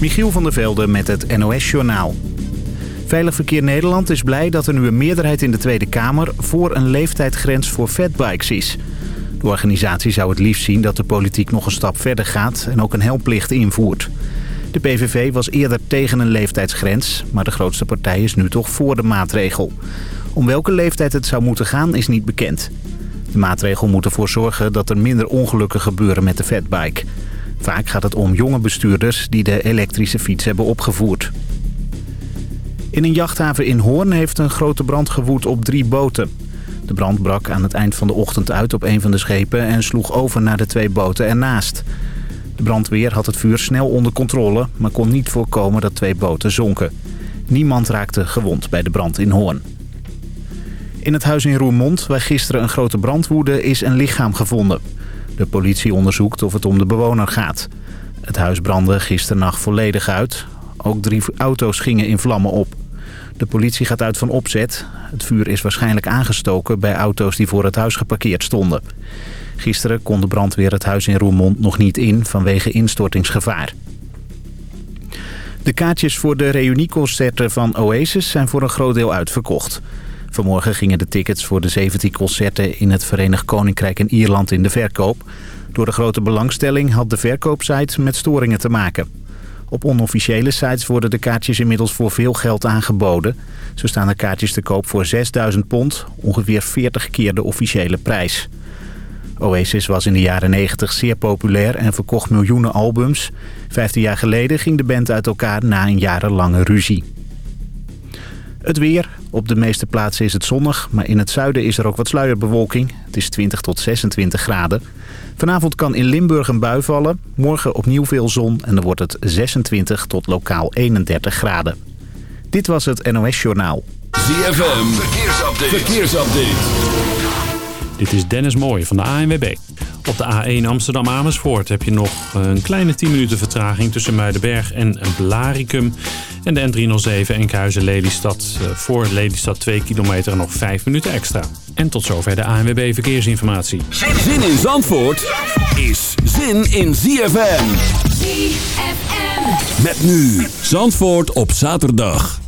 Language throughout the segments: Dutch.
Michiel van der Velde met het NOS-journaal. Veilig Verkeer Nederland is blij dat er nu een meerderheid in de Tweede Kamer... voor een leeftijdsgrens voor fatbikes is. De organisatie zou het liefst zien dat de politiek nog een stap verder gaat... en ook een helplicht invoert. De PVV was eerder tegen een leeftijdsgrens... maar de grootste partij is nu toch voor de maatregel. Om welke leeftijd het zou moeten gaan is niet bekend. De maatregel moet ervoor zorgen dat er minder ongelukken gebeuren met de fatbike... Vaak gaat het om jonge bestuurders die de elektrische fiets hebben opgevoerd. In een jachthaven in Hoorn heeft een grote brand gewoed op drie boten. De brand brak aan het eind van de ochtend uit op een van de schepen... en sloeg over naar de twee boten ernaast. De brandweer had het vuur snel onder controle... maar kon niet voorkomen dat twee boten zonken. Niemand raakte gewond bij de brand in Hoorn. In het huis in Roermond, waar gisteren een grote brand woedde... is een lichaam gevonden. De politie onderzoekt of het om de bewoner gaat. Het huis brandde gisternacht volledig uit. Ook drie auto's gingen in vlammen op. De politie gaat uit van opzet. Het vuur is waarschijnlijk aangestoken bij auto's die voor het huis geparkeerd stonden. Gisteren kon de brandweer het huis in Roermond nog niet in vanwege instortingsgevaar. De kaartjes voor de reunieconcerten van Oasis zijn voor een groot deel uitverkocht. Vanmorgen gingen de tickets voor de 17 concerten in het Verenigd Koninkrijk en Ierland in de verkoop. Door de grote belangstelling had de verkoopsite met storingen te maken. Op onofficiële sites worden de kaartjes inmiddels voor veel geld aangeboden. Zo staan de kaartjes te koop voor 6000 pond, ongeveer 40 keer de officiële prijs. Oasis was in de jaren 90 zeer populair en verkocht miljoenen albums. Vijftien jaar geleden ging de band uit elkaar na een jarenlange ruzie. Het weer. Op de meeste plaatsen is het zonnig, maar in het zuiden is er ook wat sluierbewolking. Het is 20 tot 26 graden. Vanavond kan in Limburg een bui vallen. Morgen opnieuw veel zon en dan wordt het 26 tot lokaal 31 graden. Dit was het NOS Journaal. ZFM. Verkeersupdate. Verkeersupdate. Dit is Dennis Mooij van de ANWB. Op de A1 Amsterdam-Amersfoort heb je nog een kleine 10 minuten vertraging tussen Muidenberg en Blaricum. En de N307 Enkhuizen-Lelystad eh, voor Lelystad 2 kilometer en nog 5 minuten extra. En tot zover de ANWB Verkeersinformatie. Zin in Zandvoort is zin in ZFM. ZFM. Met nu Zandvoort op zaterdag.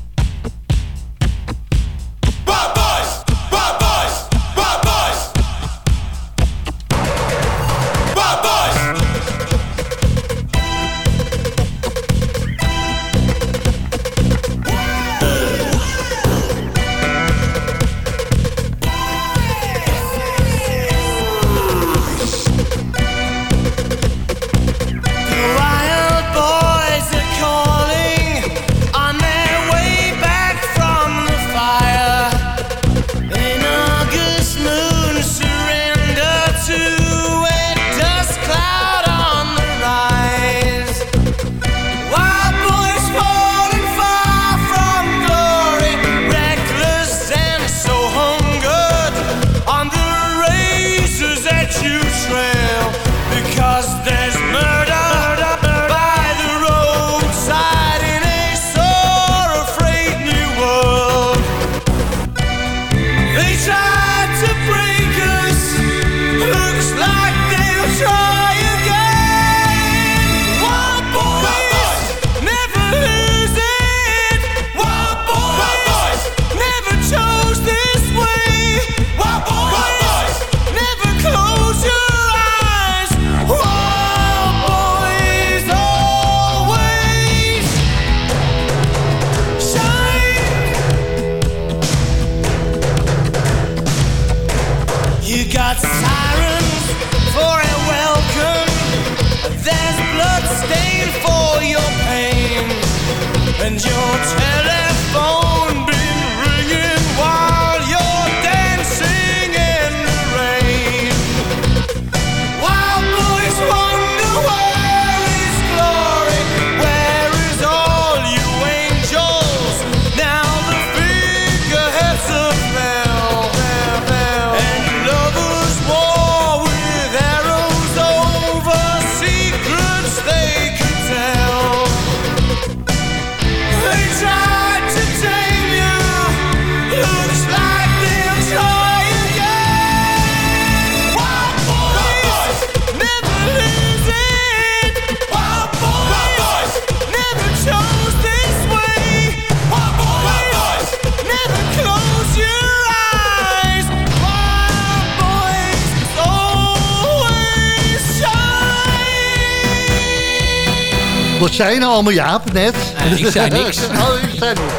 Allemaal, Jaap, net? ik zei niks. oh, ik zei niks.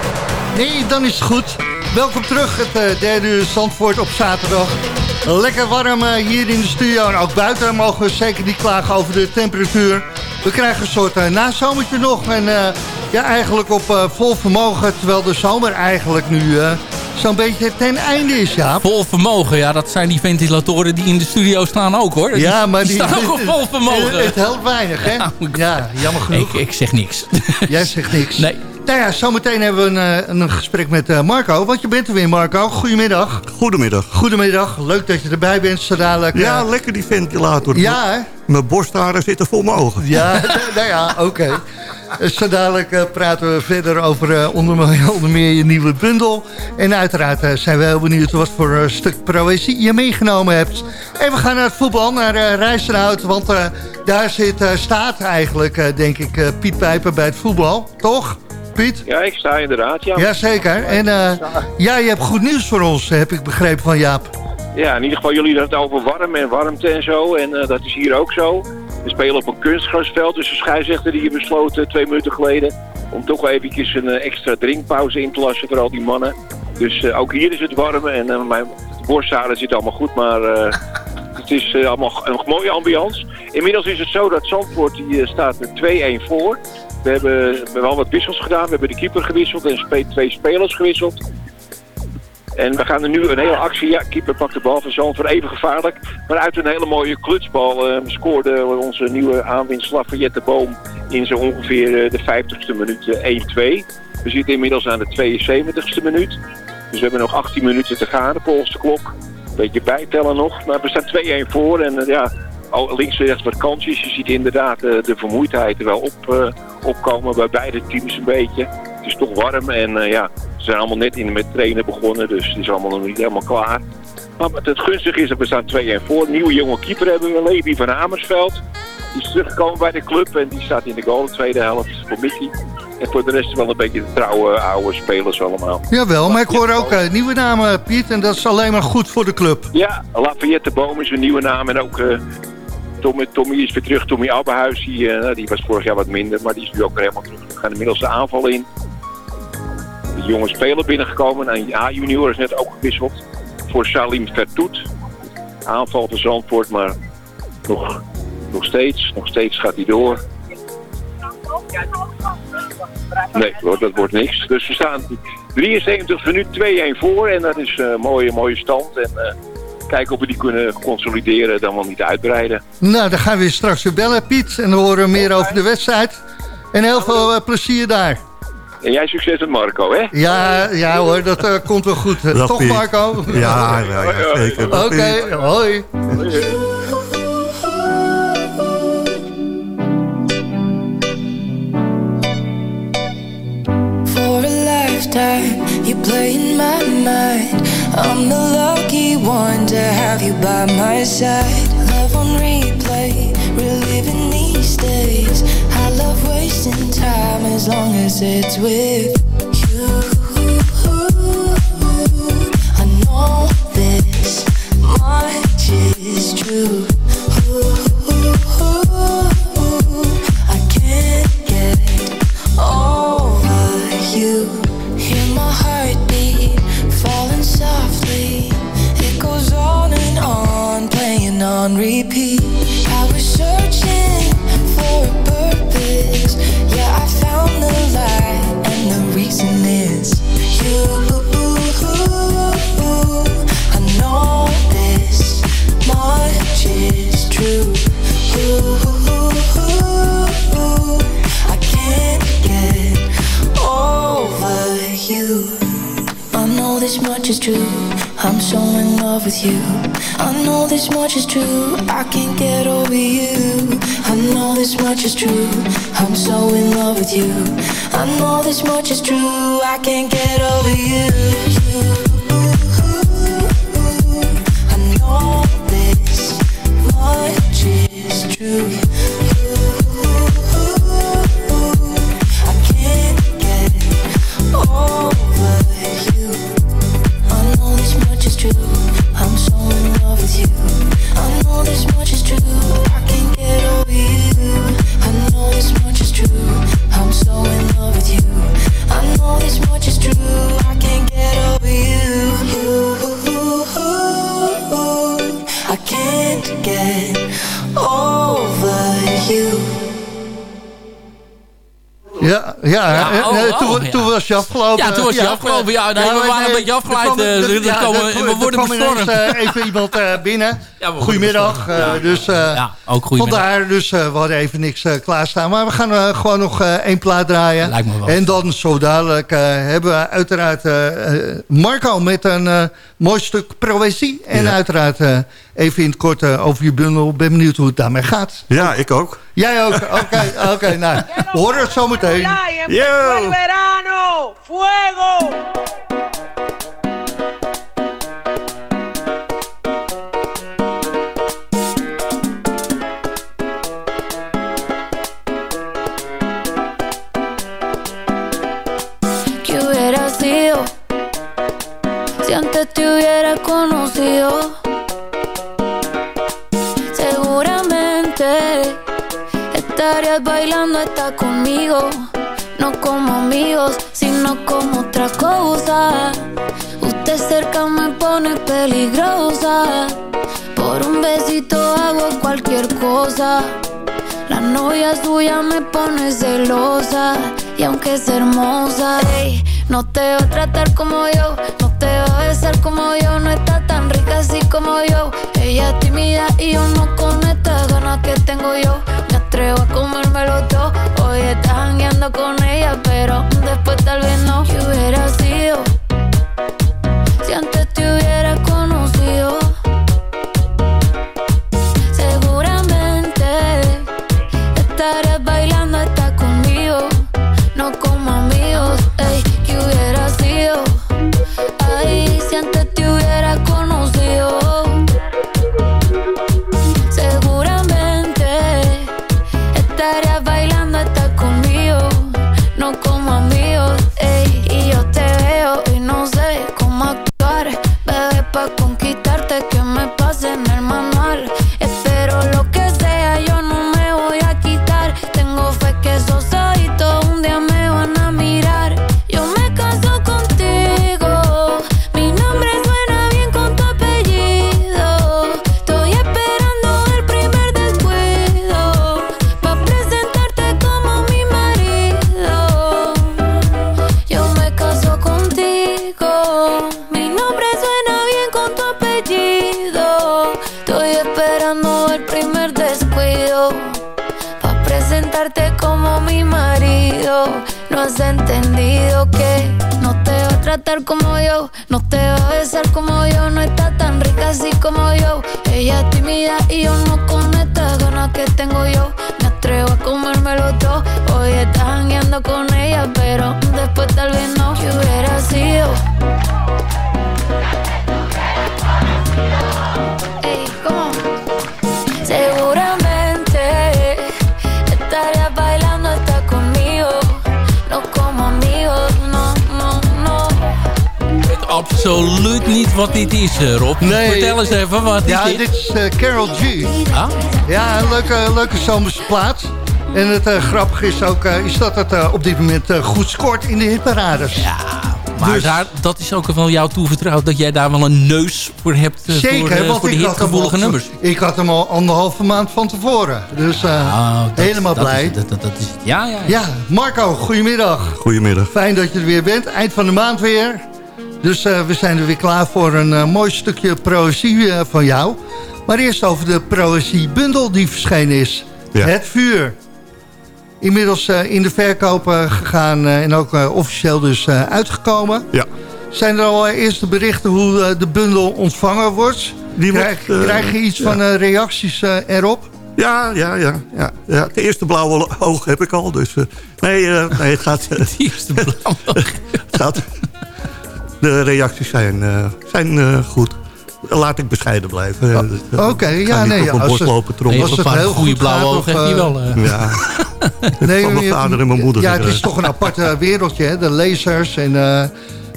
Nee, dan is het goed. Welkom terug, het uh, derde uur Zandvoort op zaterdag. Lekker warm uh, hier in de studio en ook buiten mogen we zeker niet klagen over de temperatuur. We krijgen een soort uh, nazomertje nog en ja, eigenlijk op vol vermogen, terwijl de zomer eigenlijk nu zo'n beetje ten einde is, ja. Vol vermogen, ja, dat zijn die ventilatoren die in de studio staan ook, hoor. Ja, maar die, staan ook op vol vermogen. Het helpt weinig, hè? Ja, jammer genoeg. Ik, ik zeg niks. Jij zegt niks. Nee. Nou ja, zometeen hebben we een, eh, een gesprek met uh, Marco. Want je bent er weer, Marco. Goedemiddag. Goedemiddag. Goedemiddag. Leuk dat je erbij bent. Zo dadelijk, Ja, lekker die ventilator. Ja, hè? Mijn borstharen zitten vol mijn ogen. Ja, nou ja, oké. Zo dadelijk praten we verder over onder, onder, meer je nieuwe bundel. En uiteraard zijn we heel benieuwd wat voor stuk proëzie je meegenomen hebt. En we gaan naar het voetbal, naar uh, Rijstenhout. Want daar zit, staat eigenlijk, denk ik, Piet Pijper bij het voetbal. Toch? Piet? Ja, ik sta inderdaad, ja. Jazeker. En uh, ja, je hebt goed nieuws voor ons, heb ik begrepen van Jaap. Ja, in ieder geval jullie hadden het over warm en warmte en zo. En uh, dat is hier ook zo. We spelen op een kunstgrasveld, dus de scheidsrechter die besloten twee minuten geleden... om toch wel eventjes een uh, extra drinkpauze in te lassen voor al die mannen. Dus ook hier is het warm en mijn borstzalen zitten allemaal goed, maar... het is allemaal een mooie ambiance. Inmiddels is het zo dat Zandvoort die, staat 2-1 voor. We hebben, we hebben wel wat wissels gedaan. We hebben de keeper gewisseld en twee spelers gewisseld. En we gaan er nu een hele actie. Ja, keeper pakt de bal van Zandvoort even gevaarlijk. Maar uit een hele mooie klutsbal uh, scoorde onze nieuwe aanwinst Lafayette Boom in zo ongeveer uh, de 50ste minuut uh, 1-2. We zitten inmiddels aan de 72ste minuut. Dus we hebben nog 18 minuten te gaan, de Poolse klok. Een beetje bijtellen nog. Maar we staan 2-1 voor en uh, ja, links en rechts wat kansjes. Je ziet inderdaad de vermoeidheid er wel op, opkomen bij beide teams een beetje. Het is toch warm en uh, ja, ze zijn allemaal net in met trainen begonnen, dus het is allemaal nog niet helemaal klaar. Maar het gunstige is dat we staan 2-1 voor. Nieuwe jonge keeper hebben we, Levi van Amersveld. Die is teruggekomen bij de club en die staat in de goal de tweede helft voor Mickey. En voor de rest wel een beetje de trouwe oude spelers allemaal. Jawel, maar ik hoor ook uh, nieuwe namen, Piet. En dat is alleen maar goed voor de club. Ja, Lafayette Boom is een nieuwe naam. En ook uh, Tommy, Tommy is weer terug. Tommy Abbehuis, die, uh, die was vorig jaar wat minder. Maar die is nu ook weer helemaal terug. We gaan inmiddels de aanval in. De jonge speler binnengekomen. En A-junior is net ook gewisseld. Voor Salim Vertoet. Aanval van Zandvoort, maar nog, nog steeds. Nog steeds gaat hij door. Nee, dat wordt niks. Dus we staan 73 minuten 2-1 voor. En dat is een mooie, mooie stand. En uh, kijken of we die kunnen consolideren, dan wel niet uitbreiden. Nou, dan gaan we straks weer bellen, Piet. En dan horen we meer over de wedstrijd. En heel veel uh, plezier daar. En jij succes met Marco, hè? Ja, ja hoor, dat uh, komt wel goed. Toch, Marco? Ja, ja, ja zeker. Oké, okay, hoi. hoi. time you play in my mind. I'm the lucky one to have you by my side. Love on replay, reliving these days. Wasting time as long as it's with you. I know this much is true. I can't get over you. Hear my heartbeat falling softly. It goes on and on, playing on repeat. I know this much is true. I can't get over you. Know this much is true. I'm so in love with you. I know this much is true. I can't get over you. Toen, ja. toen was je afgelopen. Ja, toen was je afgelopen. Ja, nee, we waren een beetje afgeleid, er kwam- eh, ja, komen- er- we worden bestormd. eh, even iemand eh, binnen. Goedemiddag. eh. Dus eh, Ja, ook goedemiddag. vandaar, dus eh, we hadden even niks eh, klaarstaan. Maar we gaan eh, gewoon nog eh, één plaat draaien. Lijkt me wel. En dan zo dadelijk hebben we uiteraard Marco met een eh, mooi stuk proëzie. En Ja. uiteraard eh, even in het kort over je bundel. Ben benieuwd hoe het daarmee gaat. Ja, ik ook. Jij ook? Oké, oké. nou, we horen het zo meteen. Yo! fuego. ¿Qué hubiera sido si antes te hubiera conocido? Seguramente Estarías bailando hasta conmigo no como amigos, sino como otra cosa. Usted cerca me pone peligrosa, por un besito hago cualquier cosa. La novia suya me pone celosa y aunque es hermosa, no te va a tratar como yo, no te va a besar como yo, no está tan rica así como yo. Ella es tímida y yo no con estas ganas que tengo yo. Atrevo a comérmelo todo. Hoy estás jangueando con ella, pero después tal vez no. ¿Qué hubiera sido presentarte como mi marido. No has entendido que no te va a tratar como yo. No te va a besar como yo. No está tan rica así como yo. Ella es tímida y yo no con estas ganas que tengo yo. Me atrevo a comérmelo todo. Hoy estás jangueando con ella, pero después tal vez no. ¿Qué hubiera sido? Ey, absoluut niet wat dit is, eh, Rob. Nee. Vertel eens even, wat Ja, is dit? dit is eh, Carol G. Ah? Ja, een leuke, leuke zomerse plaat. En het eh, grappige is ook is dat het op dit moment goed scoort in de hitparades. Ja, maar Dus- daar, dat is ook wel jou toevertrouwd... dat jij daar wel een neus voor hebt eh, Zeker, voor, want voor de ik had, hem hitgevoelige al, nummers. ik had hem al anderhalve maand van tevoren. Dus eh, Ah, dat- helemaal dat blij. Is, dat, dat, dat is, ja, ja, ja. Ja, Marco, goedemiddag. Goedemiddag. Fijn dat je er weer bent. Eind van de maand weer. Dus eh, we zijn er weer klaar voor een eh, mooi stukje proëzie eh, van jou. Maar eerst over de proëziebundel die verschenen is. Ja. Het vuur. Inmiddels in de verkoop gegaan en ook officieel dus uitgekomen. Ja. Zijn er al eerste berichten hoe de bundel ontvangen wordt? Die Krijg, wordt, krijg je iets ja. van reacties erop? Ja, ja, ja, ja, ja. Het eerste blauwe oog heb ik al. Dus, nee, nee, het gaat... Het eerste blauw. het gaat de reacties zijn, eh, zijn eh, goed. Laat ik bescheiden blijven. Eh, Oké, ja, nee, op een als lopen trommelen. als het een heel goede goed blauwe ogen heeft hij eh, wel. Ja, Nee, van mijn je- vader en mijn moeder. Ja, het is toch een apart wereldje, hè? De lezers en eh,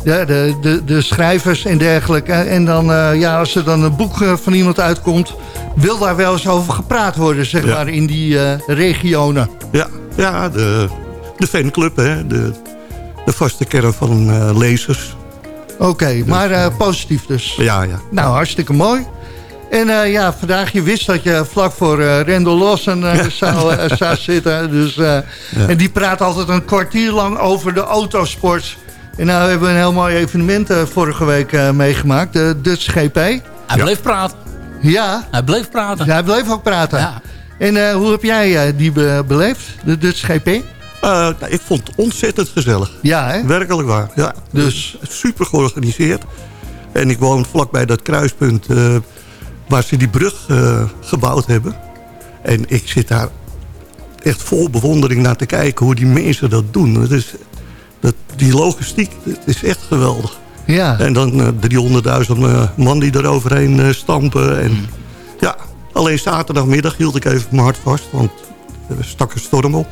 de, de, de, de schrijvers en dergelijke. En dan, eh, ja, als er dan een boek van iemand uitkomt... wil daar wel eens over gepraat worden, zeg Ja. maar, in die eh, regionen. Ja, ja de, de fanclub, hè, de, de vaste kern van eh, lezers. Oké, maar eh, positief dus. Ja, ja. Nou, hartstikke mooi. En eh, ja, vandaag, je wist dat je vlak voor eh Randall Lawson eh, zou, eh, zou zitten. Dus, eh, En die praat altijd een kwartier lang over de autosport. En nou hebben we een heel mooi evenement eh, vorige week eh, meegemaakt. De Dutch GP. Hij bleef praten. Ja, Hij bleef praten. ja, hij bleef ook praten. Ja. En eh, hoe heb jij eh, die be- beleefd, de Dutch GP? Eh, nou, ik vond het ontzettend gezellig. Ja, hè? Werkelijk waar, ja. Dus? Super georganiseerd. En ik woon vlakbij dat kruispunt eh, waar ze die brug eh, gebouwd hebben. En ik zit daar echt vol bewondering naar te kijken hoe die mensen dat doen. Het is, dat, die logistiek, het is echt geweldig. Ja. En dan eh 300.000 eh, man die er overheen stampen. En, Hmm. Ja, alleen zaterdagmiddag hield ik even mijn hart vast, want er stak een storm op.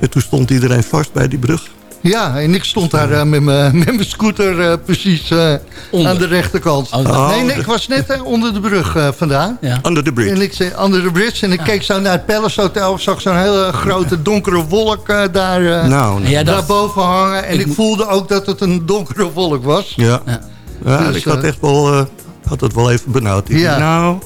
En toen stond iedereen vast bij die brug. Ja, en ik stond daar eh, met mijn met mijn scooter eh, precies eh, Onder. aan de rechterkant. Oh, nee, nee, ik was net onder de brug eh, vandaan. Ja. Under the bridge. En ik zei under the bridge. En ik keek zo naar het Palace Hotel. zag zo'n hele grote donkere wolk eh, daar, eh, nou, nou, dacht, daarboven hangen. En Ik voelde ook dat het een donkere wolk was. ja. Ja. ja. Dus, ik had echt wel, eh, had het wel even benauwd. Ik Ja. Nou,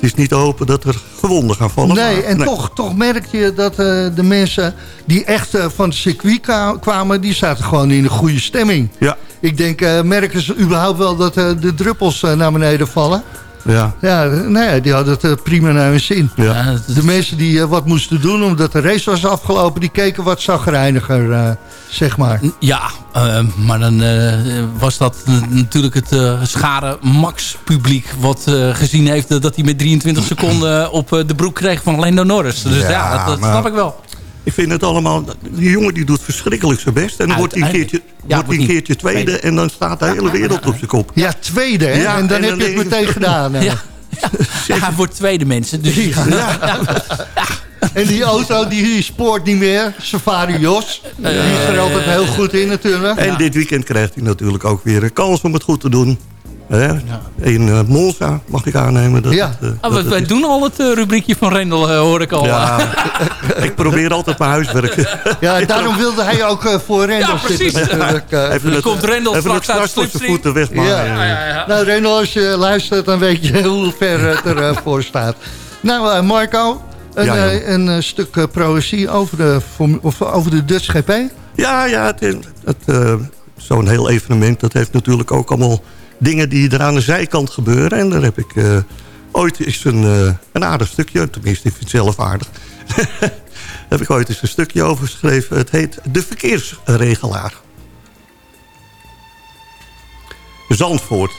het is niet te hopen dat er gewonden gaan vallen. Nee, maar- en Toch, toch merkte je dat eh, de mensen die echt eh, van het circuit kwa- kwamen... die zaten gewoon in een goede stemming. Ja, Ik denk, eh, merken ze überhaupt wel dat de druppels naar beneden vallen? Ja, Ja, nou ja, die hadden het eh, prima naar hun zin. ja. Ja, het is- De mensen die eh, wat moesten doen omdat de race was afgelopen... die keken wat zagrijniger, eh, zeg maar. Ja, eh, maar dan eh, was dat natuurlijk het schare max publiek... wat eh, gezien heeft dat hij met 23 seconden op eh, de broek kreeg van Lando Norris. Dus ja, Ja, dat, dat maar- snap ik wel. Ik vind het allemaal... Die jongen die doet verschrikkelijk zijn best. En dan wordt hij een keertje, Ja, wordt hij een keertje tweede... en dan staat de hele wereld op zijn kop. Ja, tweede, hè? Ja, en dan en heb dan je het meteen gedaan. hè. Ja, ja. hij wordt tweede mensen. Dus En die auto die spoort niet meer. Safari Jos. Die is er altijd heel goed in natuurlijk. En dit weekend krijgt hij natuurlijk ook weer een kans om het goed te doen. Hè? In Monza mag ik aannemen. Dat Ja. het, eh, Ah, dat het wij is. doen al het eh, rubriekje van Rendel, hoor ik al. Ja, ik probeer altijd mijn huiswerk. Ja, daarom wilde hij ook voor Rendel Ja, precies. zitten eh. Even het, komt Rendel straks uit straks zijn slipstream. voeten weg. Ja. Maar, Ja, ja, ja. Nou, Rendel, als je luistert, dan weet je hoe ver het ervoor staat. Nou, Marco, een, Ja, een stuk eh, proëzie over de, of over de Dutch GP. Ja, ja, het, eh, zo'n heel evenement, dat heeft natuurlijk ook allemaal dingen die er aan de zijkant gebeuren. En daar heb ik eh, ooit eens een, eh, een aardig stukje, tenminste ik vind het zelf aardig. heb ik ooit eens een stukje over geschreven. Het heet De Verkeersregelaar. Zandvoort.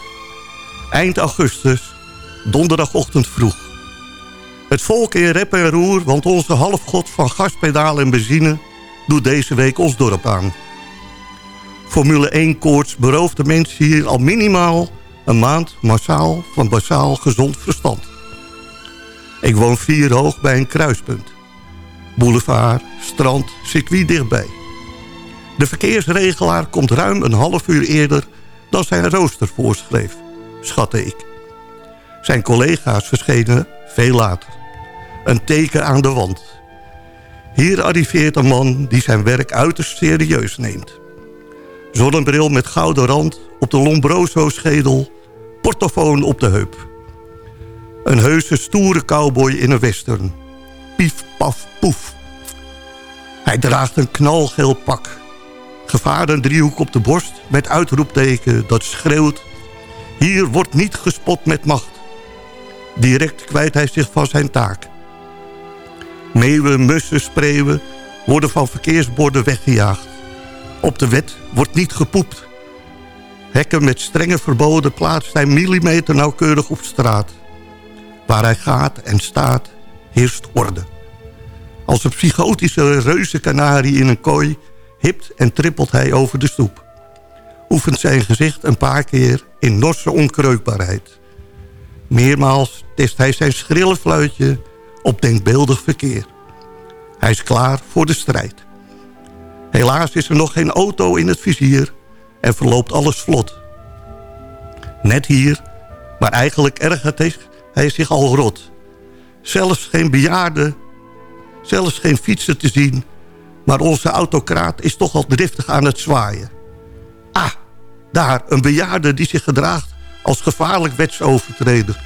Eind augustus, donderdagochtend vroeg. Het volk in rep en roer, want onze halfgod van gaspedaal en benzine doet deze week ons dorp aan. Formule 1 koorts berooft de mensen hier al minimaal een maand massaal van basaal gezond verstand. Ik woon vier hoog bij een kruispunt. Boulevard, strand, circuit dichtbij. De verkeersregelaar komt ruim een half uur eerder dan zijn rooster voorschreef, schatte ik. Zijn collega's verschenen veel later. Een teken aan de wand. Hier arriveert een man die zijn werk uiterst serieus neemt. Zonnebril met gouden rand op de Lombroso-schedel, portofoon op de heup. Een heuse stoere cowboy in een western. Pief, paf, poef. Hij draagt een knalgeel pak. Gevaarden driehoek op de borst met uitroepteken dat schreeuwt... Hier wordt niet gespot met macht. Direct kwijt hij zich van zijn taak. Meeuwen, mussen, spreeuwen worden van verkeersborden weggejaagd. Op de wet wordt niet gepoept. Hekken met strenge verboden plaatst hij millimeter nauwkeurig op straat. Waar hij gaat en staat, heerst orde. Als een psychotische reuzenkanarie in een kooi... hipt en trippelt hij over de stoep. Oefent zijn gezicht een paar keer in norse onkreukbaarheid. Meermaals test hij zijn schrille fluitje op denkbeeldig verkeer. Hij is klaar voor de strijd. Helaas is er nog geen auto in het vizier en verloopt alles vlot. Net hier, maar eigenlijk ergert hij- zich al rot. Zelfs geen bejaarde, zelfs geen fietser te zien... maar onze autocraat is toch al driftig aan het zwaaien. Ah, daar, een bejaarde die zich gedraagt als gevaarlijk wetsovertreder.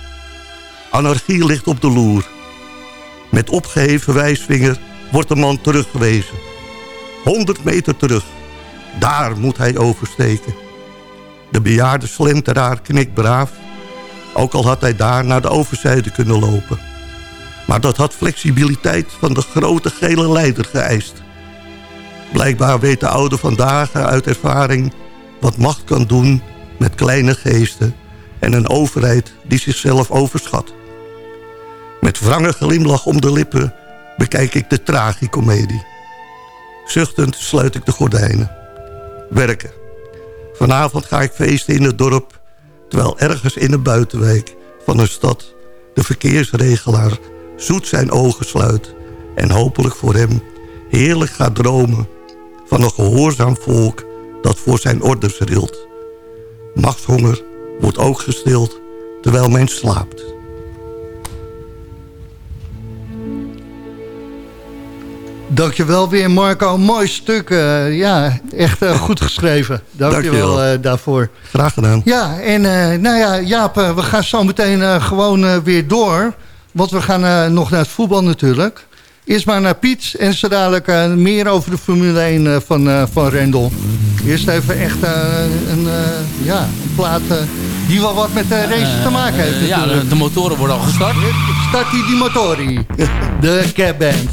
Anarchie ligt op de loer. Met opgeheven wijsvinger wordt de man teruggewezen. 100 meter terug. Daar moet hij oversteken. De bejaarde slenteraar knikt braaf. Ook al had hij daar naar de overzijde kunnen lopen. Maar dat had flexibiliteit van de grote gele leider geëist. Blijkbaar weet de oude vandaag uit ervaring... wat macht kan doen met kleine geesten... en een overheid die zichzelf overschat. Met wrange glimlach om de lippen bekijk ik de tragicomedie. Zuchtend sluit ik de gordijnen. Werken. Vanavond ga ik feesten in het dorp... terwijl ergens in een buitenwijk van een stad... de verkeersregelaar zoet zijn ogen sluit... en hopelijk voor hem heerlijk gaat dromen... van een gehoorzaam volk dat voor zijn orders rilt. Machtshonger wordt ook gestild terwijl men slaapt. Dankjewel weer Marco, mooi stuk. eh, ja, echt eh, goed geschreven. Dankjewel Dankjewel. eh, daarvoor. Graag gedaan. Ja, en eh, nou ja, Jaap, we gaan zo meteen gewoon weer door. Want we gaan eh, nog naar het voetbal natuurlijk. Eerst maar naar Piet en zo dadelijk eh, meer over de Formule 1 eh, van, eh, van Rendel. Eerst even echt eh, een, eh, ja, een plaat die wel wat met de race te maken heeft ja, de, de motoren worden al gestart. Start die die motori. De Cap Band.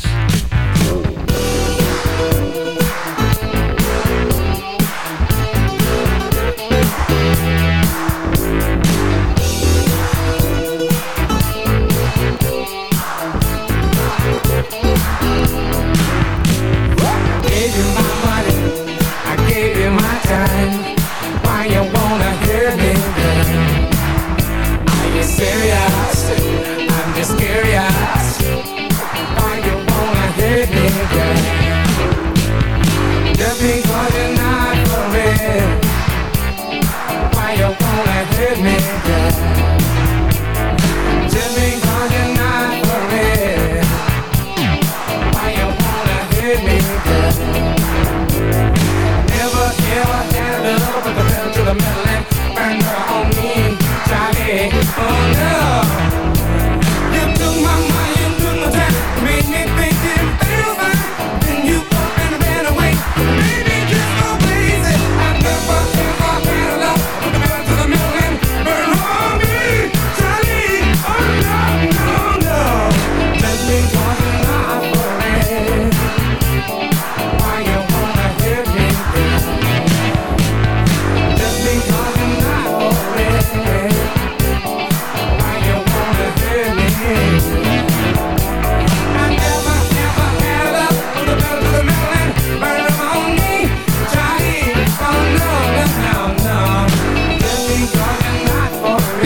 Just because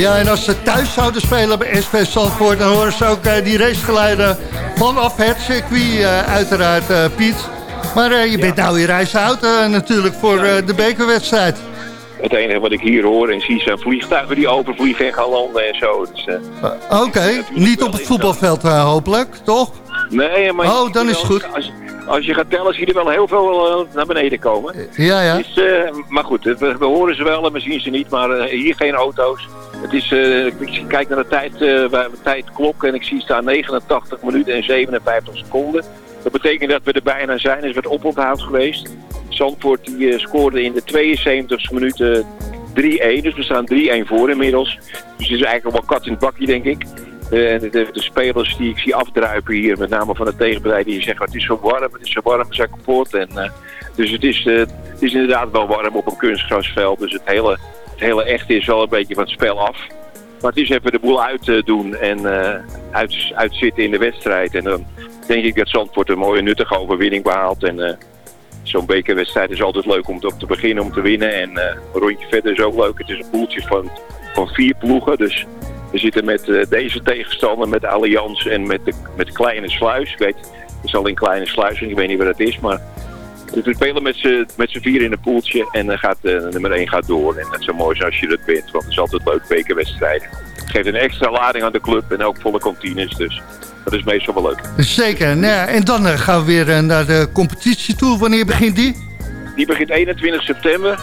Ja, en als ze thuis zouden spelen bij SV Zandvoort... dan horen ze ook eh, die racegeluiden vanaf het circuit eh, uiteraard, eh, Piet. Maar je bent nou weer reisoud eh, natuurlijk voor de bekerwedstrijd. Het enige wat ik hier hoor en zie zijn vliegtuigen die overvliegen en gaan landen en zo. Dus, Oké, niet op het voetbalveld eh, hopelijk, toch? nee, maar Oh, dan is het goed. Als, als je gaat tellen, zie je er wel heel veel eh, naar beneden komen. Ja, ja. Dus, eh, maar goed, we, we horen ze wel en we zien ze niet, maar eh, hier geen auto's. Het is, ik kijk naar de tijd, eh, bij de tijdklok en ik zie staan 89 minuten en 57 seconden. Dat betekent dat we er bijna zijn. Er is wat oponthoud geweest. Zandvoort die, scoorde in de 72 minuten 3-1. Dus we staan 3-1 voor inmiddels. Dus het is eigenlijk wel kat in het bakje, denk ik. Eh, de, de, spelers die ik zie afdruipen hier, met name van de tegenpartij, die zeggen het is zo warm, het is zo warm, we zijn kapot. En, eh, dus het is, eh, het is inderdaad wel warm op een kunstgrasveld. Dus het hele, het hele echte is wel een beetje van het spel af. Maar het is even de boel uitdoen en eh, uit, uitzitten in de wedstrijd. En dan denk ik dat Zandvoort een mooie nuttige overwinning behaalt. En zo'n bekerwedstrijd is altijd leuk om te, te beginnen, om te winnen. En een rondje verder is ook leuk. Het is een poeltje van, van vier ploegen. Dus we zitten met eh, deze tegenstander, met Allianz en met de met Kleine Sluis. Ik weet, het is al in Kleine Sluis en ik weet niet wat het is. Maar we spelen met z'n vier in een poeltje en dan gaat, eh, nummer 1 gaat door. En dat zou mooi zijn als je dat bent, want het is altijd leuk bekerwedstrijden. Het geeft een extra lading aan de club en ook volle kantines. Dus dat is meestal wel leuk. Zeker. Nou ja, en dan eh, gaan we weer naar de competitie toe. Wanneer begint die? Die begint 21 september.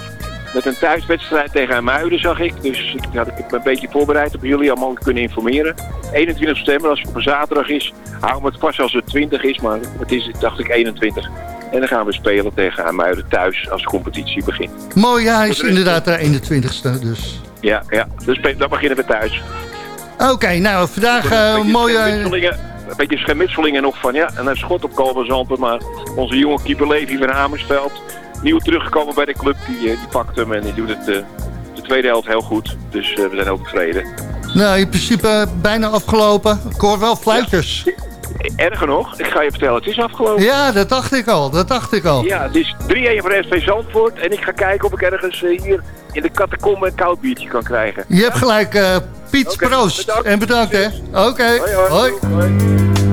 Met een thuiswedstrijd tegen Muiden zag ik. Dus ik had ik heb me een beetje voorbereid op jullie allemaal kunnen informeren. 21 september, als het op een zaterdag is, hou me het vast als het 20 is, maar het is dacht ik 21. En dan gaan we spelen tegen Muiden thuis als de competitie begint. Mooi, ja, hij is inderdaad de 21ste. Dus. Ja, ja. Dus dan beginnen we thuis. Oké, nou, vandaag Een eh beetje mooie... Een beetje schermutselingen nog van, ja, en een schot op Kalverzampen. Maar onze jonge keeper Levi van Hamersveld, nieuw teruggekomen bij de club, die, eh, die pakt hem en die doet het eh, de tweede helft heel goed. Dus eh, we zijn heel tevreden. Nou, in principe bijna afgelopen. Ik hoor wel fluiters. Erger nog, ik ga je vertellen, het is afgelopen. Ja, dat dacht ik al, dat dacht ik al. Ja, het is 3-1 voor SV Zandvoort. En ik ga kijken of ik ergens hier in de catacombe een koud biertje kan krijgen. Je hebt gelijk, eh, Piet, Oké, proost. bedankt. En bedankt, hè. Oké, hoi. hoi.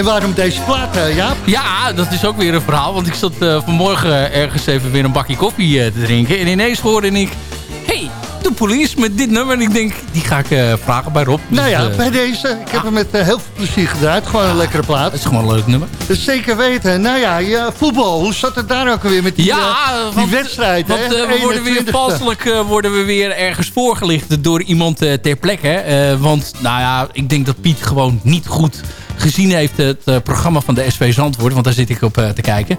En waarom deze plaat, eh, Jaap? Ja, dat is ook weer een verhaal. Want ik zat eh, vanmorgen ergens even weer een bakje koffie eh, te drinken. En ineens hoorde ik... hey, de police met dit nummer. En ik denk, die ga ik vragen bij Rob. Nou ja, bij deze. Ik heb hem met heel veel plezier gedraaid. Gewoon een lekkere plaat. Het is gewoon een leuk nummer. Dus zeker weten. Nou ja, voetbal. Hoe zat het daar ook alweer met die, Ja, die wedstrijd? Want hè? we worden weer 21e. valselijk worden we weer ergens voorgelicht door iemand ter plekke. Want nou ja, ik denk dat Piet gewoon niet goed gezien heeft het eh, programma van de SV Zandvoort. Want daar zit ik op eh, te kijken.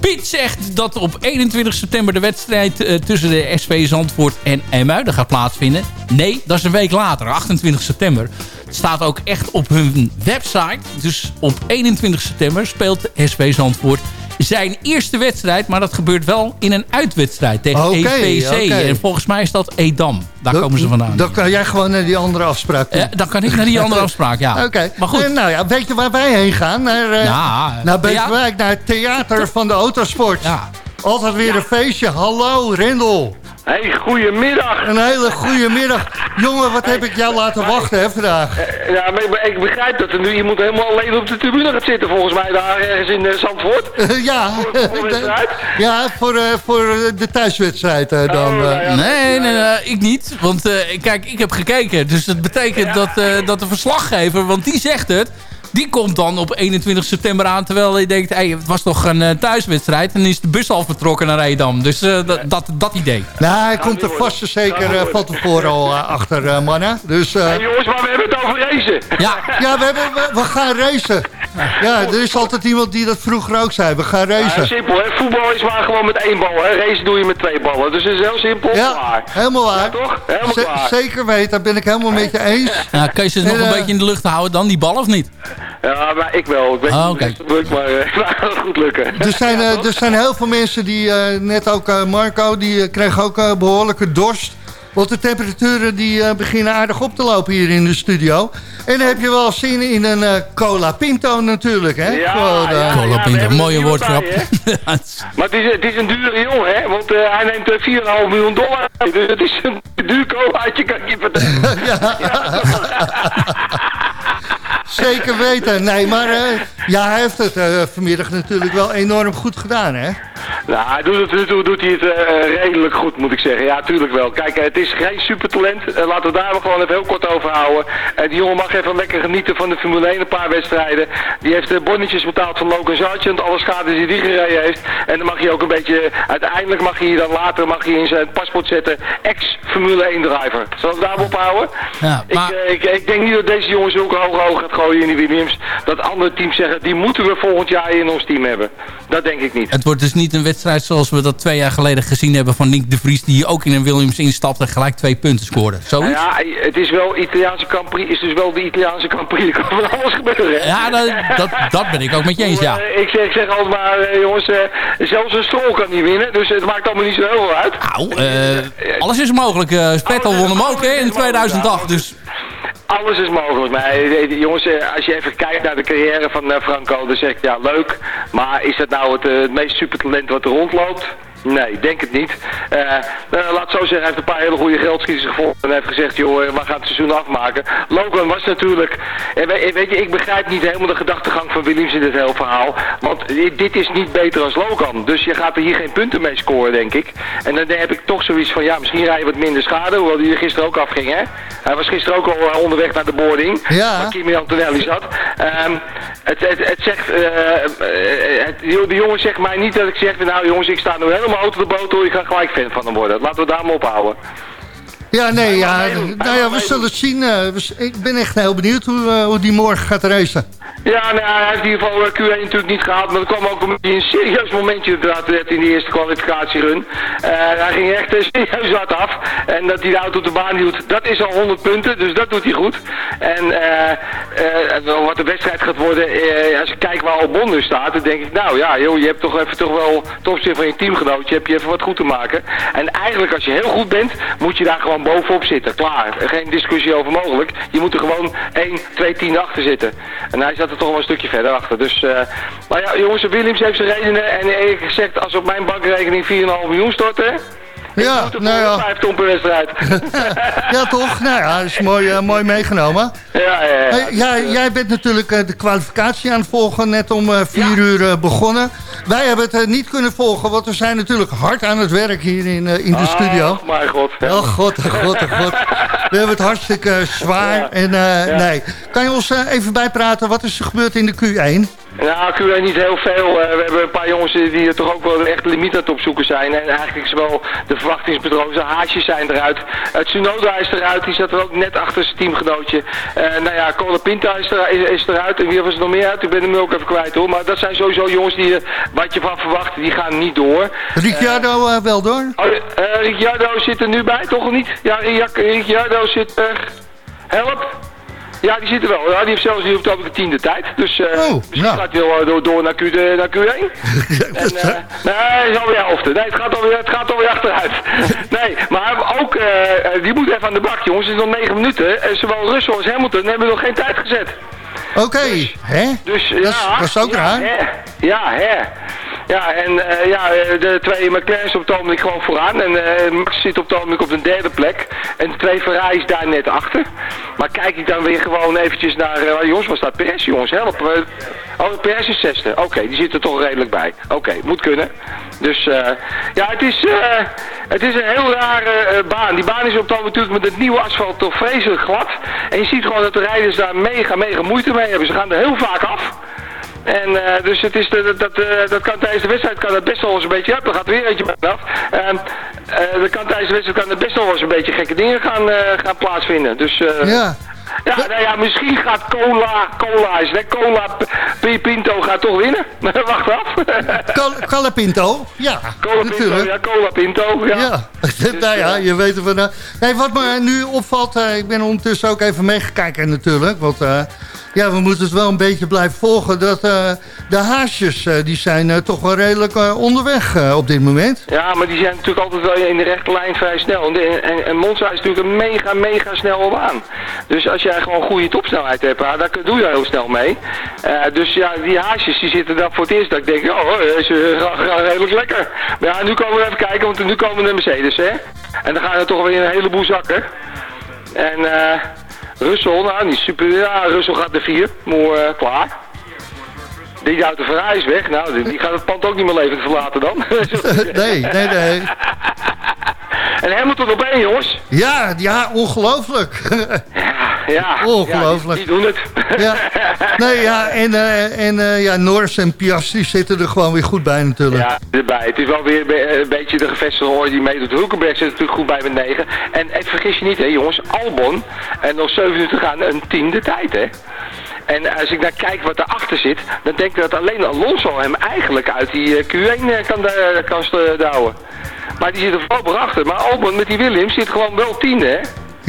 Piet zegt dat op 21 september de wedstrijd eh, tussen de SV Zandvoort en Emuiden gaat plaatsvinden. Nee, dat is een week later, 28 september. Het staat ook echt op hun website. Dus op 21 september speelt de SV Zandvoort zijn eerste wedstrijd. Maar dat gebeurt wel in een uitwedstrijd tegen oké. En volgens mij is dat Edam. Daar komen ze vandaan. Dan kan jij gewoon naar die andere afspraak. Ja, dan kan ik naar die andere afspraak, ja. Oké. Maar goed. En nou ja, weet je waar wij heen gaan? Naar, eh, Ja, naar Beverwijk, naar het theater van de autosport. Ja. Altijd weer een feestje. Hallo, Rendel. Hey, goedemiddag. Een hele goede middag. Jongen, wat heb ik jou laten wachten hè, vandaag? Eh, Ja, maar ik, ik begrijp dat er nu iemand helemaal alleen op de tribune gaat zitten, volgens mij, daar ergens in eh, Zandvoort. ja, voor wedstrijd? ja, voor, eh, voor eh, de thuiswedstrijd eh, dan. Oh, eh. Nee, nee, nee, ik niet. Want eh, kijk, ik heb gekeken. Dus dat betekent dat, eh, dat de verslaggever, want die zegt het... Die komt dan op 21 september aan. Terwijl je denkt, hey, het was toch een eh, thuiswedstrijd. En dan is de bus al vertrokken naar Redam. Dus eh, dat, dat, dat idee. Nou, hij komt er vast en zeker eh, van tevoren al achter, mannen. Dus, eh, Hey, jongens, maar we hebben het over racen. Ja, ja, we, hebben, we, we gaan racen. Ja, er is altijd iemand die dat vroeger ook zei. We gaan Ja, racen. simpel, hè? Voetbal is maar gewoon met één bal. Hè? Race doe je met twee ballen. Dus het is heel simpel. Ja, klaar. helemaal waar. Ja, toch? Helemaal Z- klaar. zeker weten, daar ben ik helemaal met je eens. nou, kan je ze nog En, een beetje in de lucht houden dan, die bal of niet? Ja, maar ik wel. Ik weet Oh, niet of het lukt, maar eh, het gaat goed lukken. Er zijn, eh, er zijn heel veel mensen die, eh, net ook eh, Marco, die kreeg ook eh, behoorlijke dorst. Want de temperaturen die eh, beginnen aardig op te lopen hier in de studio. En dan heb je wel zin in een eh, cola pinto natuurlijk, hè? Ja, Gewoon, ja. Cola Pinto, mooie woordgrap. Maar het is, het is een dure jongen, hè? Want eh, hij neemt eh, 4,5 miljoen dollar. Dus het is een duur colaatje, kan ik je vertellen. Zeker weten. Nee, maar eh, ja, hij heeft het eh, vanmiddag natuurlijk wel enorm goed gedaan, hè? Nou, hij doet het, doet, doet hij het eh, redelijk goed, moet ik zeggen. Ja, tuurlijk wel. Kijk, het is geen supertalent. Laten we daar maar gewoon even heel kort over houden. Die jongen mag even lekker genieten van de Formule 1 een paar wedstrijden. Die heeft eh, bonnetjes betaald van Logan Sargent, alle schades die die gereden heeft. En dan mag je ook een beetje, uiteindelijk mag je dan later mag je in zijn paspoort zetten, ex-Formule 1 driver. Zullen we daarop houden? Ja, maar- ik, ik, ik denk niet dat deze jongen zulke hoge ogen gaat gooien in die Williams. Dat andere teams zeggen, die moeten we volgend jaar in ons team hebben. Dat denk ik niet. Het wordt dus niet een wedstrijd zoals we dat twee jaar geleden gezien hebben van Nick de Vries... die ook in een Williams instapt en gelijk twee punten scoorde. Nou Zoiets? ja, het is wel Italiaanse Grand Prix, is dus wel de Italiaanse Grand Prix. Er kan van alles gebeuren. hè? Ja, dat, dat, dat ben ik ook met je eens, ja. Ik zeg, ik zeg altijd maar, eh, jongens, eh, zelfs een strol kan niet winnen. Dus het maakt allemaal niet zo heel veel uit. Nou, eh, alles is mogelijk. Eh Vettel won hem ook hè, in 2008. Dus Alles is mogelijk. Eh, eh, jongens, eh, als je even kijkt naar de carrière van Franco, dan zeg ik ja, leuk. Maar is dat nou het, het meest supertalent wat er rondloopt? Nee, denk het niet. Eh, laat het zo zeggen, hij heeft een paar hele goede geldschieters gevonden en heeft gezegd, joh, eh, we gaan het seizoen afmaken. Logan was natuurlijk, eh, weet je, ik begrijp niet helemaal de gedachtegang van Williams in dit hele verhaal. Want dit, is niet beter als Logan. Dus je gaat er hier geen punten mee scoren, denk ik. En dan heb ik toch zoiets van, ja, misschien rij je wat minder schade, hoewel die er gisteren ook afging, hè. Hij was gisteren ook al onderweg naar de boarding, Ja. waar Kimi Antonelli zat. Ehm, het, het, het zegt, het, de jongen zegt mij niet dat ik zeg, nou jongens, ik sta nu helemaal auto de boot door, ik ga gelijk fan van hem worden. Laten we daar maar ophouden. Ja, nee, ja, nou ja, we zullen het zien. eh, ik ben echt heel benieuwd hoe, eh, hoe die morgen gaat racen. Ja, nou, hij heeft in ieder geval eh, Q1 natuurlijk niet gehaald, maar er kwam ook een, een serieus momentje inderdaad net in de eerste kwalificatierun. Hij ging echt serieus hard af en dat hij de auto op de baan hield, dat is al 100 punten, dus dat doet hij goed. En wat de wedstrijd gaat worden, als ik kijk waar Albon nu staat, dan denk ik, nou ja, joh, je hebt toch even toch wel, ten opzichte van je teamgenootje, heb je even wat goed te maken. En eigenlijk als je heel goed bent, moet je daar gewoon bovenop zitten, klaar. Geen discussie over mogelijk. Je moet er gewoon 1, 2, 10 achter zitten. En hij zat er toch wel een stukje verder achter. Dus, eh, maar ja, jongens, Williams heeft zijn redenen. En eerlijk gezegd, als op mijn bankrekening 4,5 miljoen stort, hè? Ja, nou ja. 5 ton per wedstrijd. Ja, toch? Nou ja, dat is mooi, eh, mooi meegenomen. ja, ja, ja. Hey, jij, jij bent natuurlijk eh, de kwalificatie aan het volgen, net om eh, vier uur eh, begonnen. Wij hebben het eh, niet kunnen volgen, want we zijn natuurlijk hard aan het werk hier in, eh, in de studio. Oh, mijn god. Oh god, oh god, oh god. We hebben het hartstikke eh, zwaar. En eh, nee, kan je ons eh, even bijpraten, wat is er gebeurd in de Q1? Nou, Q1 niet heel veel. Eh, we hebben een paar jongens die er toch ook wel echt limiet aan het opzoeken zijn. En eigenlijk is wel de verwachtingspatroon. De haasjes zijn eruit. Het Tsunoda is eruit. Die zat er ook net achter zijn teamgenootje. Eh nou ja, Colapinta is, er, is, is eruit. En wie was er nog meer uit? Ik ben hem ook even kwijt hoor. Maar dat zijn sowieso jongens die, wat je van verwacht, die gaan niet door. Ricciardo wel door? Oh, Ricciardo zit er nu bij, toch of niet? Ja, Ric- Ricciardo zit er. Help! Ja, die zit er wel. Ja, die heeft zelfs die over de tiende tijd. Dus eh Oh, misschien nou. gaat hij wel eh, door, door naar, Q, naar Q1. En, eh, nee, het is alweer elfde. Nee, het gaat alweer, het gaat alweer achteruit. Nee, maar ook, eh, eh, die moet even aan de bak, jongens. Het is nog negen minuten. En zowel Russell als Hamilton hebben nog geen tijd gezet. Oké, hè? Dus Dat is- ja, dat is ook ja, raar. Hè, ja, hè. Ja, en eh, ja, de twee McLaren's op het ogenblik gewoon vooraan. En eh, Max zit op het ogenblik op de derde plek. En de twee Ferraris daar net achter. Maar kijk ik dan weer gewoon eventjes naar... eh, jongens, waar staat PS, jongens? Help. oh, PS is zesde. Oké, die zit er toch redelijk bij. Oké, moet kunnen. Dus ja, het is, het is een heel rare baan. Die baan is op het ogenblik natuurlijk met het nieuwe asfalt toch vreselijk glad. En je ziet gewoon dat de rijders daar mega, mega moeite mee hebben. Ze gaan er heel vaak af. En eh, dus het is dat, dat, eh, dat kan tijdens de wedstrijd kan dat best wel eens een beetje, ja, er gaat weer eentje bijna af. Ehm, eh, dat kan tijdens de wedstrijd kan er best wel eens een beetje gekke dingen gaan, gaan plaatsvinden. Dus Ja. ja, nou ja, misschien gaat Cola, Cola is het, Cola P- Pinto gaat toch winnen. Wacht af. Cal Calapinto, ja, Cola Pinto, natuurlijk. ja, Cola Pinto, ja. Ja, nou ja, je weet het van. nee, wat me nu opvalt, ik ben ondertussen ook even meegekeken natuurlijk. Want ja, we moeten het wel een beetje blijven volgen. Dat eh, de haasjes, eh, die zijn eh, toch wel redelijk onderweg op dit moment. Ja, maar die zijn natuurlijk altijd wel in de rechte lijn vrij snel. En, en, Monza is natuurlijk een mega, mega snelle baan. Dus als jij gewoon goede topsnelheid hebt, ja, daar doe je heel snel mee. Dus ja, die haasjes die zitten daar voor het eerst dat ik denk, oh, ze gaan redelijk lekker. Maar ja, nu komen we even kijken, want nu komen de Mercedes, hè. En dan gaan er toch weer een heleboel zakken. En eh Russell, nou, niet super. Ja, Russell gaat de vier, maar eh, klaar. Die uit de is weg. Nou, die, gaat het pand ook niet meer levend verlaten dan. nee, nee, nee. En Hamilton op één, jongens. Ja, ja, ongelooflijk. Ja, Ongelooflijk. Ja, die, die doen het. ja. Nee, ja, en, eh, en eh, ja, Norris en Piastri zitten er gewoon weer goed bij natuurlijk. Ja, erbij. Het is wel weer be- een beetje de gevestigde hoor die meedoet. Hulkenberg zit er natuurlijk goed bij met 9. En eh, vergis je niet, hè, jongens. Albon, en nog 7 minuten gaan, een tiende tijd, hè. En als ik naar kijk wat daarachter zit, dan denk ik dat alleen Alonso hem eigenlijk uit die eh, Q1 eh, kan, da- kan douwen. Maar die zit er vooral achter. Maar Albon met die Williams zit gewoon wel tiende, hè.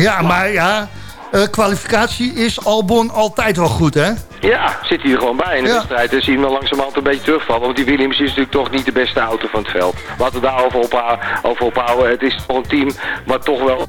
Ja, maar ja, eh, kwalificatie is Albon altijd wel goed, hè? Ja, zit hij er gewoon bij in de Ja. wedstrijd. Dan zie je hem dan langzamerhand een beetje terugvallen. Want die Williams is natuurlijk toch niet de beste auto van het veld. Laten we daarover ophouden. Over ophouden. Het is toch een team wat toch wel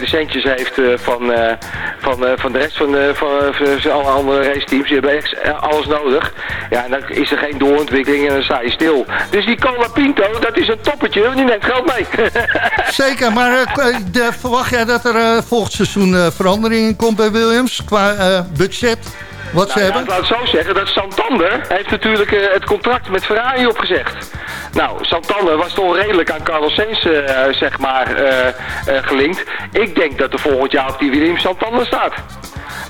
de centjes heeft eh, van, eh, van, eh, van de rest van, van, van, alle andere raceteams. Die hebben echt alles nodig. Ja, en dan is er geen doorontwikkeling en dan sta je stil. Dus die Cola Pinto, dat is een toppertje. want Die neemt geld mee. Zeker, maar de- verwacht jij dat er volgend seizoen verandering in komt bij Williams qua budget? Wat ze Nou ja, hebben? ik laat het zo zeggen, dat Santander heeft natuurlijk het contract met Ferrari opgezegd. Nou, Santander was toch redelijk aan Carlos Sainz, eh, zeg maar, eh, eh, gelinkt. Ik denk dat er volgend jaar op die Williams Santander staat.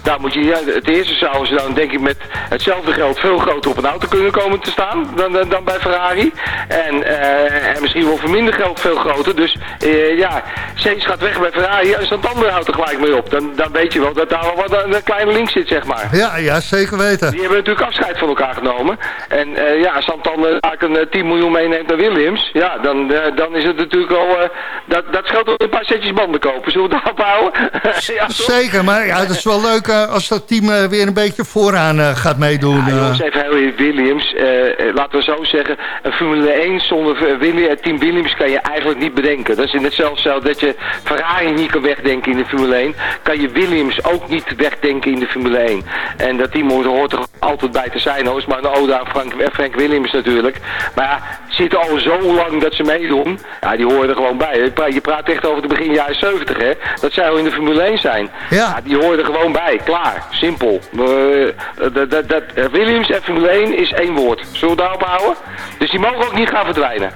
Daar moet je, ja, het eerste zouden ze dan denk ik met hetzelfde geld veel groter op een auto kunnen komen te staan dan, dan, dan bij Ferrari. En, eh, en misschien wel voor minder geld veel groter. Dus eh, ja, Sainz gaat weg bij Ferrari en Santander houdt er gelijk mee op. Dan, dan weet je wel dat daar wel wat een, een kleine link zit, zeg maar. Ja, ja, zeker weten. Die hebben natuurlijk afscheid van elkaar genomen. En eh, ja, als Santander vaak een eh, 10 miljoen meeneemt naar Williams, ja, dan, dan is het natuurlijk al, dat, dat scheelt wel een paar setjes banden kopen. Zullen we het daarop houden? ja, toch? Zeker, maar ja, dat is wel leuk als dat team eh, weer een beetje vooraan eh, gaat meedoen. Ja, eh. jongens, even even Williams. eh, eh, laten we zo zeggen, een Formule 1 zonder eh, het team Williams kan je eigenlijk niet bedenken. Dat is net zelfs zo dat je Ferrari niet kan wegdenken in de Formule 1. Kan je Williams ook niet wegdenken in de Formule 1. En dat team hoort, er altijd bij te zijn. Hoor. maar een ode aan Frank, eh, Frank Williams natuurlijk. Maar ja, zitten al zo lang dat ze meedoen. Ja, die horen er gewoon bij. Je praat, echt over de begin jaren 70 hè. Dat zij al in de Formule 1 zijn. Ja. die horen er gewoon bij. Klaar. Simpel. Eh, dat, dat, dat, eh, Williams en Formule 1 is één woord. Zullen we daarop houden? Dus die mogen ook niet gaan verdwijnen.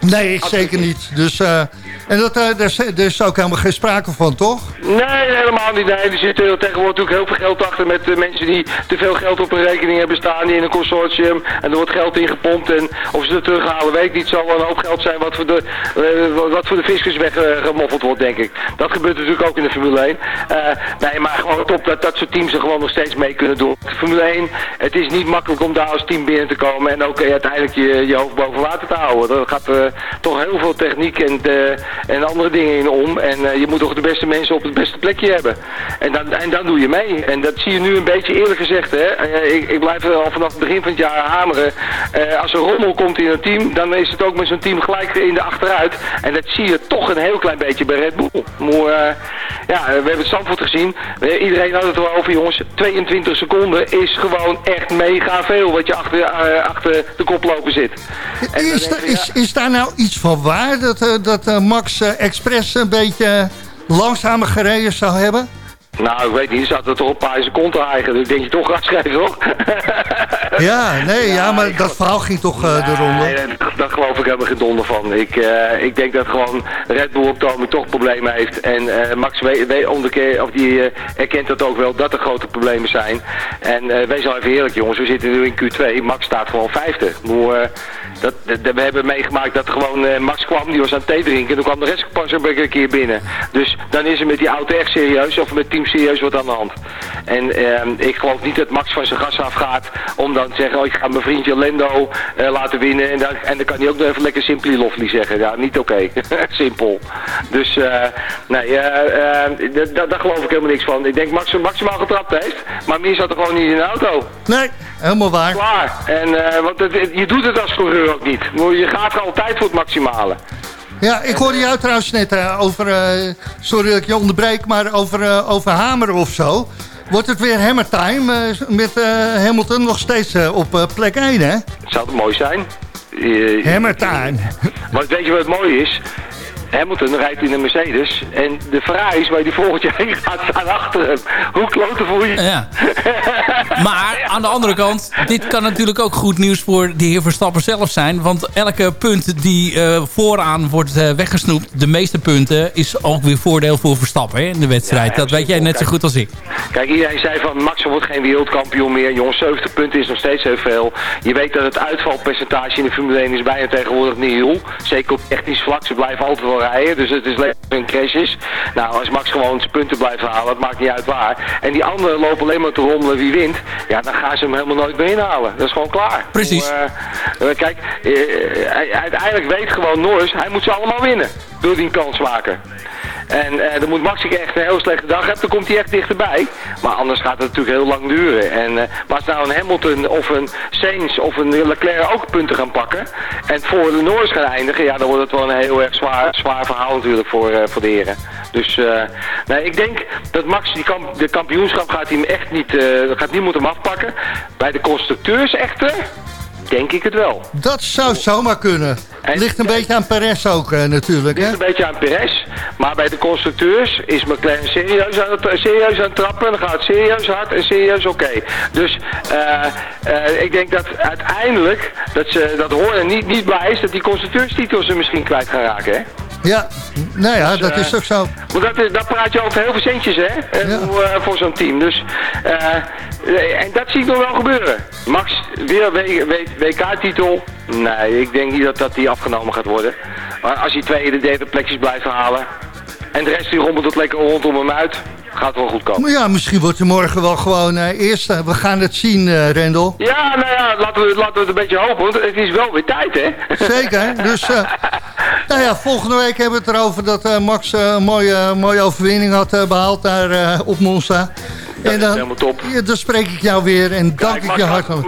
Nee, zeker niet. Dus, eh, en dat, eh, daar, daar is ook helemaal geen sprake van, toch? Nee, helemaal niet. Nee, er zit er tegenwoordig heel veel geld achter met eh, mensen die te veel geld op hun rekening hebben staan, in een consortium. En er wordt geld ingepompt en of ze het terughalen weet ik niet. Zal wel een hoop geld zijn wat voor de, eh, wat voor de fiscus weggemoffeld wordt, denk ik. Dat gebeurt natuurlijk ook in de Formule 1. Eh, nee, maar gewoon top dat dat soort teams er gewoon nog steeds mee kunnen doen. Formule 1, het is niet makkelijk om daar als team binnen te komen en ook eh, uiteindelijk je, je hoofd boven water te houden. Dat gaat, eh, toch heel veel techniek en, eh, en andere dingen in om. En eh, je moet toch de beste mensen op het beste plekje hebben. En dan, en dan doe je mee. En dat zie je nu een beetje eerlijk gezegd. Hè? Eh, ik, ik blijf al vanaf het begin van het jaar hameren. Eh, als er rommel komt in een team, dan is het ook met zo'n team gelijk in de achteruit. En dat zie je toch een heel klein beetje bij Red Bull. Maar, ja, we hebben het Zandvoort gezien. Iedereen had het wel over, jongens. 22 seconden is gewoon echt mega veel wat je achter, achter de koploper zit. En Is, is, daar nou iets van waar dat, dat Max eh, Express een beetje langzamer gereden zou hebben? Nou, ik weet niet, er zaten toch een paar seconden eigen. Dus denk je toch geven, hoor. Ja, nee, ja, maar dat verhaal ging toch eh, de ronde. Nee, daar, daar geloof ik helemaal geen donder van. Ik, eh, ik denk dat gewoon Red Bull op het ogenblik toch problemen heeft. En eh, Max we, we, omgekeerd- of die, erkent dat ook wel, dat er grote problemen zijn. En wees al even eerlijk jongens, we zitten nu in Q2. Max staat gewoon vijfde. Maar, eh, dat, dat- we hebben meegemaakt dat gewoon Max kwam, die was aan het thee drinken. En toen kwam de rest pas een keer binnen. Dus dan is er met die auto echt serieus, of met team serieus wat aan de hand. En ehm, ik geloof niet dat Max van zijn gas afgaat om dan te zeggen, oh ik ga mijn vriendje Lendo eh, laten winnen. En dan, en dan kan hij ook nog even lekker simply lovely zeggen. Ja, niet oké. Simpel. Dus eh, nee, eh, daar geloof ik helemaal niks van. Ik denk Max maximaal getrapt heeft, maar meer zat er gewoon niet in de auto. Nee, helemaal waar. Klaar. En, want het, het- je doet het als coureur ook niet. Je gaat er altijd voor het maximale. Ja, ik hoorde jou trouwens net eh, over, eh, sorry dat ik je onderbreek, maar over, eh, over hameren of zo. Wordt het weer hammer time met Hamilton nog steeds op plek 1, hè? Het zou het mooi zijn. Hammer time. Maar weet je wat het mooie is? Hamilton rijdt in een Mercedes en de Ferraris waar hij volgend jaar heen gaat staan achter hem. Hoe klote voel je? Ja. Maar aan de andere kant, dit kan natuurlijk ook goed nieuws voor de heer Verstappen zelf zijn. Want elke punt die eh, vooraan wordt eh, weggesnoept, de meeste punten, is ook weer voordeel voor Verstappen hè, in de wedstrijd. Ja, dat weet jij net zo goed als ik. Kijk, iedereen zei van Max wordt geen wereldkampioen meer. Jongens, 70 punten is nog steeds heel veel. Je weet dat het uitvalpercentage in de Formule 1 is bijna tegenwoordig nihil. Zeker op technisch vlak, ze blijven altijd wel rijden. Dus het is lekker een crash is. Nou, als Max gewoon zijn punten blijft halen, het maakt niet uit waar. En die anderen lopen alleen maar te rommelen wie wint. Ja, dan gaan ze hem helemaal nooit meer inhalen. Dat is gewoon klaar. Precies. Eh, eh, kijk, eh, hij- uiteindelijk weet gewoon Norris, hij moet ze allemaal winnen. Wil hij een kans maken. En eh, dan moet Max echt een heel slechte dag hebben, dan komt hij echt dichterbij. Maar anders gaat het natuurlijk heel lang duren. En, eh, maar als nou een Hamilton of een Sainz of een Leclerc ook punten gaan pakken... en voor de Norris gaan eindigen, ja, dan wordt het wel een heel erg zwaar, zwaar verhaal natuurlijk voor, eh, voor de heren. Dus nee, ik denk dat Max die de kampioenschap gaat hij hem echt niet, gaat niemand hem afpakken. Bij de constructeurs echter, denk ik het wel. Dat zou zomaar kunnen. Ligt een beetje aan Perez ook eh, natuurlijk, hè? Een beetje aan Perez. Maar bij de constructeurs is McLaren serieus aan het, serieus aan het trappen. Dan gaat het serieus hard en serieus oké. Dus eh, eh, ik denk dat uiteindelijk dat, ze, dat Horner niet, niet blij is dat die constructeurstitels ze misschien kwijt gaan raken. Hè? Ja, nou ja, dat eh, is ook zo. Want dat, is- daar praat je over heel veel centjes, hè? eh, Voor, eh, zo'n team. Dus, eh, eh, en dat zie ik nog wel gebeuren. Max, weer WK-titel. Nee, ik denk niet dat, dat die afgenomen gaat worden. Maar als hij tweede, derde plekjes blijft halen. En de rest die rommelt het lekker rondom hem uit. Gaat wel goed komen. Maar ja, misschien wordt er morgen wel gewoon eh eerste. We gaan het zien, eh Rendel. Ja, nou ja, laten we, laten we het een beetje hopen. Want het is wel weer tijd, hè? Zeker. Dus, eh, nou ja, volgende week hebben we het erover dat eh, Max eh, een mooie, mooie overwinning had eh, behaald daar op Monza. Dat en dan, helemaal top. Ja, dan spreek ik jou weer en dank ik je hartelijk.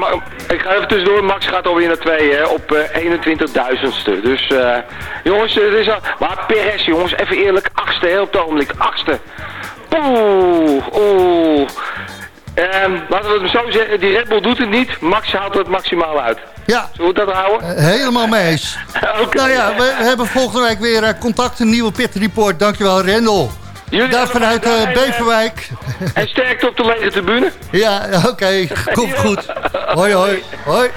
Ik ga even tussendoor. Max gaat alweer naar twee hè, op eh 21.000ste. Dus jongens, het is al... Maar Perez, jongens, even eerlijk. Achtste, heel op het ogenblik. Achtste. Oeh, oeh. Ehm, laten we het zo zeggen. Die Red Bull doet het niet. Max haalt het maximaal uit. Ja. Zullen we dat houden? Eh, Helemaal mee eens. Nou ja, we, hebben volgende week weer eh, contact, een nieuwe Pit Report. Dankjewel, Rendel. Jullie Daar vanuit eh, Beverwijk. En sterkte op de lege tribune. Ja, oké. Komt goed. Hoi, hoi. Hoi.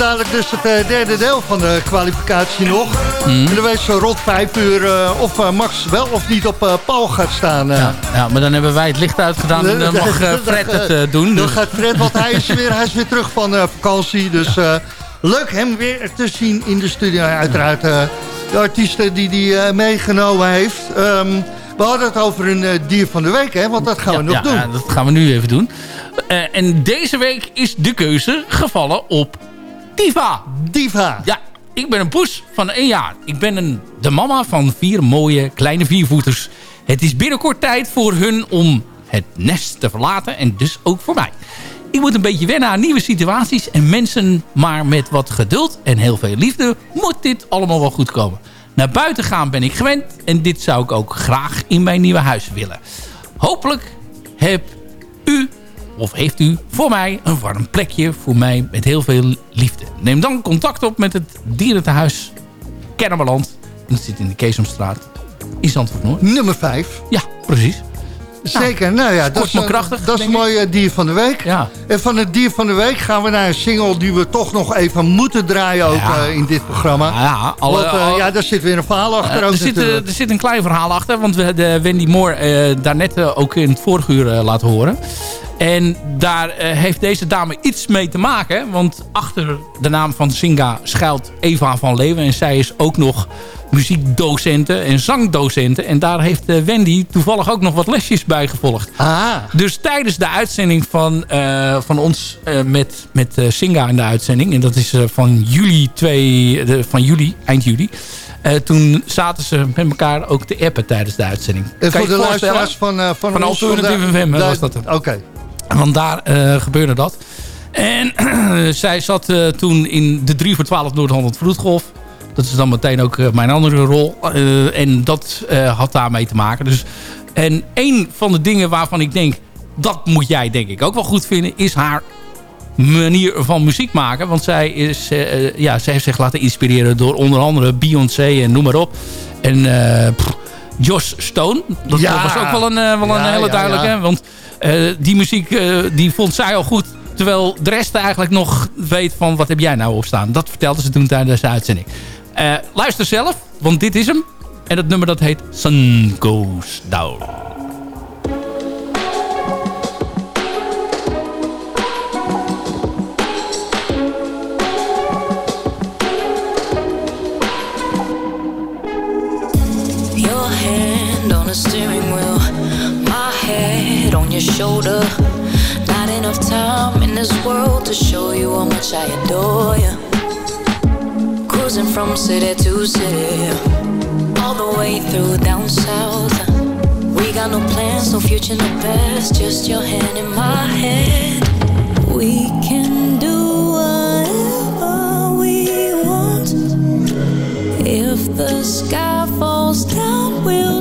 Dadelijk dus het eh, derde deel van de kwalificatie nog. Mhm. En dan weet zo rond vijf uur eh, of eh, Max wel of niet op Paul gaat staan. Ja, ja, maar dan hebben wij het licht uitgedaan en dan mag Fred het doen. Dan Dus. gaat Fred, want hij is weer, hij is weer terug van vakantie. Dus leuk hem weer te zien in de studio. Uiteraard de artiesten die hij meegenomen heeft. Ehm, we hadden het over een dier van de week, hè? Want dat gaan we nog ja, doen. ja, dat gaan we nu even doen. En deze week is de keuze gevallen op Diva. Diva. Ja, ik ben een poes van één jaar. Ik ben een, de mama van vier mooie kleine viervoeters. Het is binnenkort tijd voor hun om het nest te verlaten. En dus ook voor mij. Ik moet een beetje wennen aan nieuwe situaties. En mensen maar met wat geduld en heel veel liefde moet dit allemaal wel goed komen. Naar buiten gaan ben ik gewend. En dit zou ik ook graag in mijn nieuwe huis willen. Hopelijk heb u of heeft u voor mij een warm plekje voor mij met heel veel liefde. Neem dan contact op met het dierentehuis Kennemerland. En dat zit in de Keesomstraat in Zandvoort Noord. Nummer 5. Ja, precies. Zeker, nou ja, dat is, krachtig, dat is een mooi dier van de week. Ja. En van het dier van de week gaan we naar een single die we toch nog even moeten draaien ook Ja. eh, in dit programma. Ja, alle- Want, eh, alle- ja, daar zit weer een verhaal achter Eh, ook er, zit, er zit een klein verhaal achter. Want we hebben Wendy Moore daarnet ook in het vorige uur laten horen. En daar heeft deze dame iets mee te maken. Want achter de naam van Singa schuilt Eva van Leeuwen. En zij is ook nog muziekdocente en zangdocente. En daar heeft eh, Wendy toevallig ook nog wat lesjes bij gevolgd. Ah. Dus tijdens de uitzending van, eh, van ons eh, met, met Singa in de uitzending... en dat is van juli 2, de, van juli, eind juli... toen zaten ze met elkaar ook te appen tijdens de uitzending. En voor de luisteraars van, van, Van ons, Alternative FM, was dat. Oké. Want daar gebeurde dat. En zij zat toen in de 3 voor 12 Noord-Holland Vloedgolf. Dat is dan meteen ook eh, mijn andere rol. Eh, en dat eh, had daarmee te maken. Dus, en een van de dingen waarvan ik denk... dat moet jij denk ik ook wel goed vinden... is haar manier van muziek maken. Want zij, is, ja, zij heeft zich laten inspireren door onder andere Beyoncé en noem maar op. En pff, Josh Stone. Dat Ja. was ook wel een, wel een Ja, hele ja, duidelijke. Want die muziek die vond zij al goed. Terwijl de rest eigenlijk nog weet van wat heb jij nou op staan. Dat vertelde ze toen tijdens de uitzending. Eh, luister zelf, want dit is hem. En dat nummer dat heet Sun Goes Down. Shoulder. Not enough time in this world to show you how much I adore you. Cruising from city to city, all the way through down south. We got no plans, no future, no past, just your hand in my hand. We can do whatever we want. If the sky falls down, we'll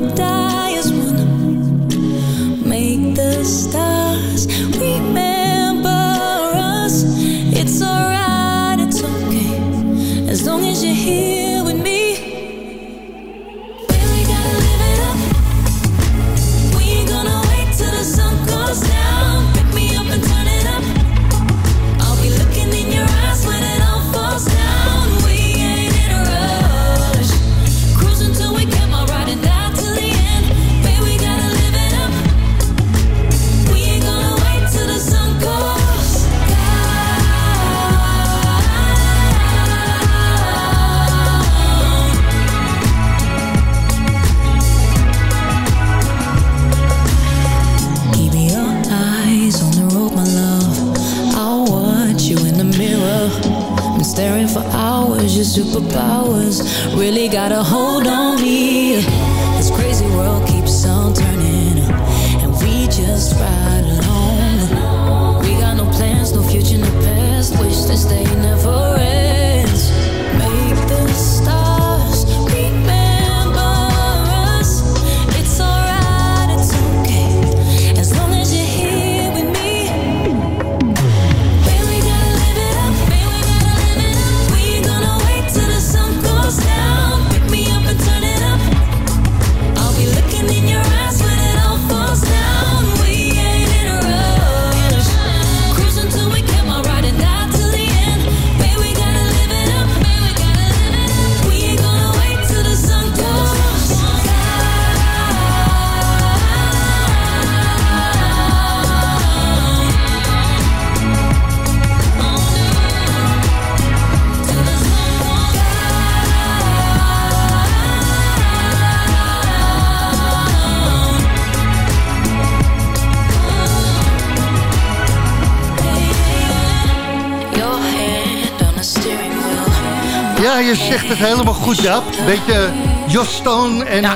je zegt het helemaal goed, Jaap. Beetje Joss Stone en eh,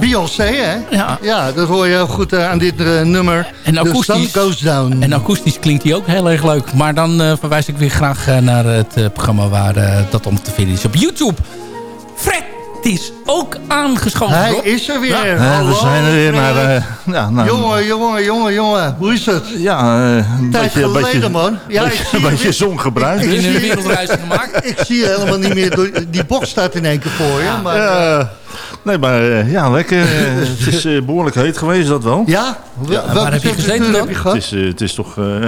Beyoncé, hè? Ja. ja, dat hoor je heel goed eh, aan dit eh, nummer. En akoestisch, Goes Down. en akoestisch klinkt hij ook heel erg leuk. Maar dan verwijs ik weer graag naar het programma waar dat om te vinden is op YouTube. Is ook aangeschoven. Hij Rob. is er weer. Ja. We Hallo, zijn er weer naar... Eh, ja, naar Jongen, jongen, jongen, jongen. Hoe is het? ja, eh, een Tijd beetje, een geleden, beetje, man. Ja, ik beetje, zie een je beetje. In Ik een zie- wereldreis gemaakt. Ik zie je helemaal niet meer. Door, die box staat in één keer voor je. Maar, Eh, nee, maar eh, ja, lekker. Eh, het is eh, behoorlijk heet geweest, dat wel. ja? Waar heb je gezeten dan? heb je Het is, eh, het is toch eh,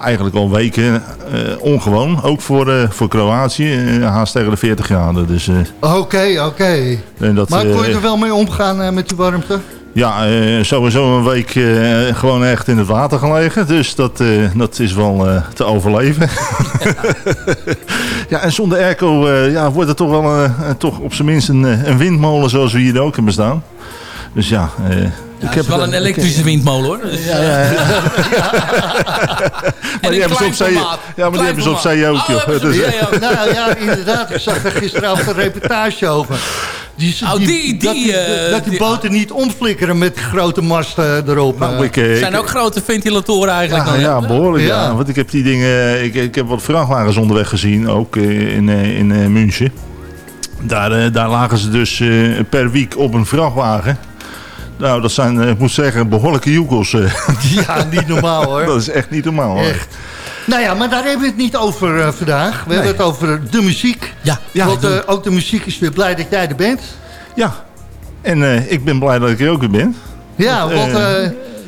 eigenlijk al weken eh, ongewoon. Ook voor, eh, voor Kroatië. eh, haast tegen de 40 graden. Dus, eh, Oké, oké. en dat, Maar kon je eh, er wel mee omgaan eh, met die warmte? Ja, eh, sowieso een week eh, gewoon echt in het water gelegen. Dus dat, eh, dat is wel eh, te overleven. ja, en zonder airco eh, ja, wordt het toch wel toch op zijn minst een, een windmolen zoals we hier ook hebben staan. Dus ja, eh, Ja, het is wel een elektrische windmolen hoor. Dus, Ja, ja, ja. maar die hebben ze op zee, ja, maar die hebben ze op zee ook. joh. Dus, Ja, ja, nou ja, inderdaad. Ik zag er gisteravond een reportage over. Die, Oh, die- dat, die, die, eh, dat die die- boten niet omflikkeren met die grote masten erop. nou, eh. ik, eh, zijn ik- ook grote ventilatoren eigenlijk. Ja, dan, ja, behoorlijk. Ja. Ja. Want ik heb die dingen. Ik, ik heb wat vrachtwagens onderweg gezien, ook in, in München. Daar, daar lagen ze dus eh, per week op een vrachtwagen. Nou, dat zijn, ik moet zeggen, behoorlijke joekels. eh. Ja, niet normaal hoor. dat is echt niet normaal. hoor. Echt. Nou ja, maar daar hebben we het niet over eh, vandaag. We hebben het over de muziek. Ja, Ja, Want eh, ook de muziek is weer blij dat jij er bent. Ja. En eh, ik ben blij dat ik er ook weer ben. Ja, Want,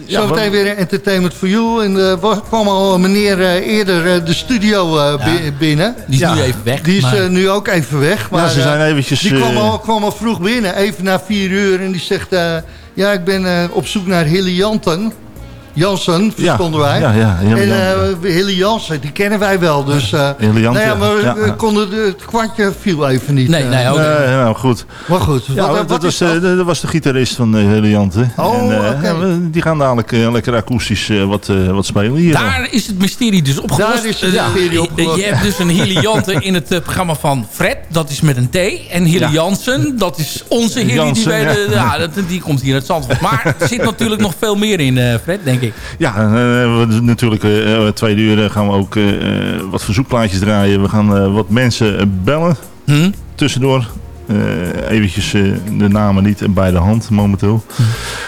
ja, zometeen weer entertainment for you. En er kwam al een meneer eh, eerder de studio eh, bi- binnen. Die is Ja. nu even weg. Die is maar- nu ook even weg. Maar, ja, ze zijn eventjes... Die kwam al, kwam al vroeg binnen, even na vier uur. En die zegt, eh, ja, ik ben eh, op zoek naar Hilly Janten. Jansen, verstonden wij. Ja, ja, en Jansen. eh Jansen, die kennen wij wel. Dus, eh Hilly Jansen, nou ja, maar ja, we konden de, het kwartje viel even niet. Nee, eh. nee, ook niet. nee, nou goed. Maar goed, Ja, wat, eh, dat, wat was, is dat? eh, dat was de gitarist van de hele Janten. Oh, eh, we- die gaan dadelijk eh, lekker akoestisch eh, wat, eh, wat spelen hier. Daar is het mysterie dus opgelost. Daar is het Eh, mysterie je- opgelost. Je hebt dus een Hilly Janten in het eh, programma van Fred. Dat is met een T. En Hilly Ja. Jansen, dat is onze Hilly. Die, Jansen, wij de- ja. ja, dat, die komt hier uit Zandvoort. Maar er zit natuurlijk nog veel meer in, eh, Fred, denk ik. Ja, eh, we, natuurlijk eh eh, tweede uur gaan we ook wat verzoekplaatjes draaien. We gaan eh, wat mensen bellen Hm? tussendoor. Eh eventjes eh, de namen niet bij de hand momenteel. Hm.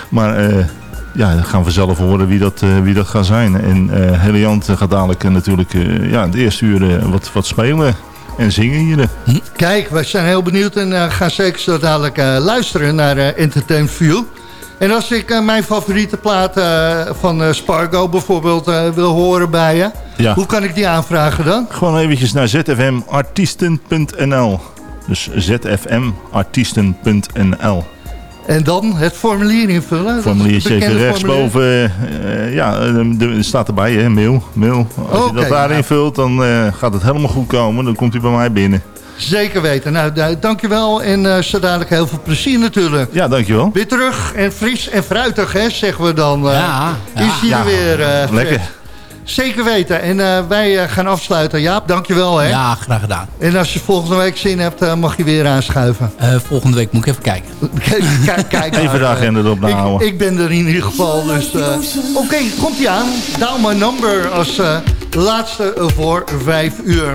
Maar eh, ja, dan gaan we zelf horen wie dat, eh, wie dat gaat zijn. En eh Heliant gaat dadelijk eh, natuurlijk eh, ja, het eerste uur eh, wat, wat spelen en zingen hier. Kijk, wij zijn heel benieuwd en gaan zeker zo dadelijk eh, luisteren naar eh, Entertainment View. En als ik eh, mijn favoriete plaat eh, van eh, Spargo bijvoorbeeld wil horen bij je, Ja. hoe kan ik die aanvragen dan? Gewoon eventjes naar zfmartiesten.nl. Dus zfmartiesten.nl. En dan het formulier invullen. Formuliertje even rechtsboven. eh, ja, er staat erbij, hè, mail. mail. Als je dat daar invult, dan gaat het helemaal goed komen. Dan komt hij bij mij binnen. Zeker weten. Nou, da- dankjewel en eh zo dadelijk heel veel plezier natuurlijk. Ja, dankjewel. Weer terug en fris en fruitig, hè, zeggen we dan. eh, Ja, ja. Is hier Ja, weer, eh, Fred. lekker. Zeker weten. En eh, wij gaan afsluiten. Jaap, dankjewel. Hè? Ja, graag gedaan. En als je volgende week zin hebt, mag je weer aanschuiven. Eh, volgende week moet ik even kijken. kijk, kijk Even de agenda erop ik, houden. ik ben er in ieder geval. Dus, eh, Oké, komt ie aan. Down my number als eh, laatste voor vijf uur.